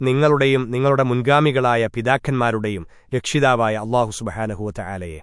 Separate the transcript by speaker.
Speaker 1: നിങ്ങളുടെയും നിങ്ങളുടെ മുൻഗാമികളായ പിതാക്കന്മാരുടെയും രക്ഷിതാവായ അള്ളാഹു സുബഹാനഹുവത്ത ആലയെ